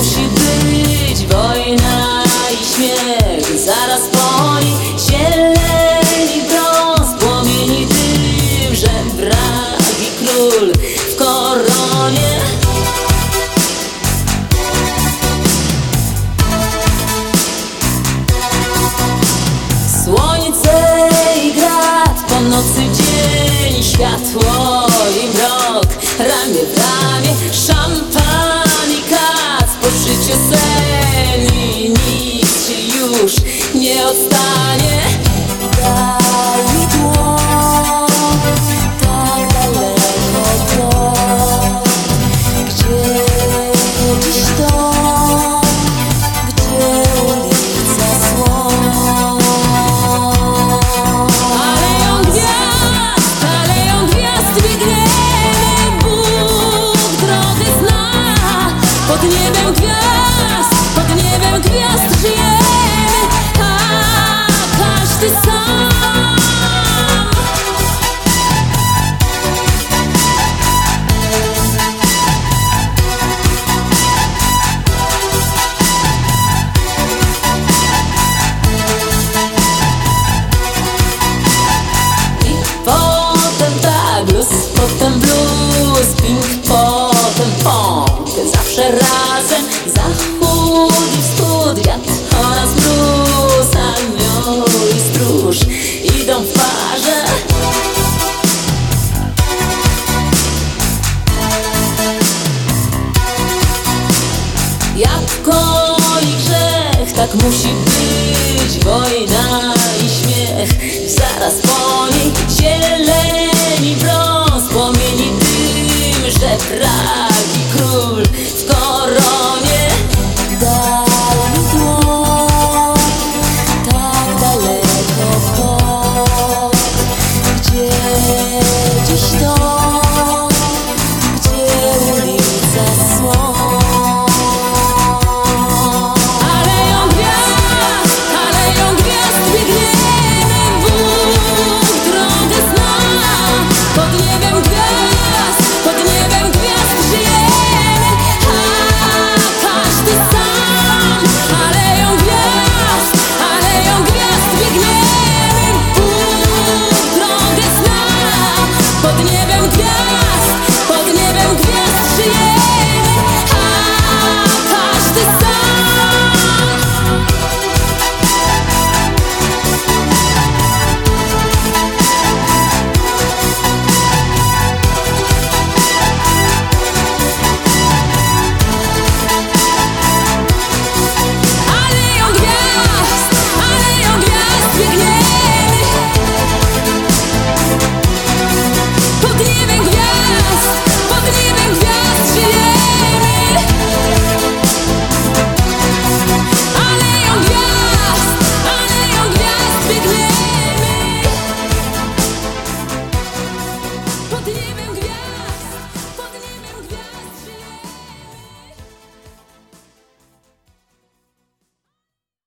musi być wojna i śmiech niebem gwiazd, pod niebem gwiazd żyjemy A każdy sam. I potem tak, blues, potem razem, zachód i wschód, wiatr oraz mróz Anioł i stróż idą w parze. Jabłko i grzech, tak musi być Wojna i śmiech, zaraz po niej nie był dla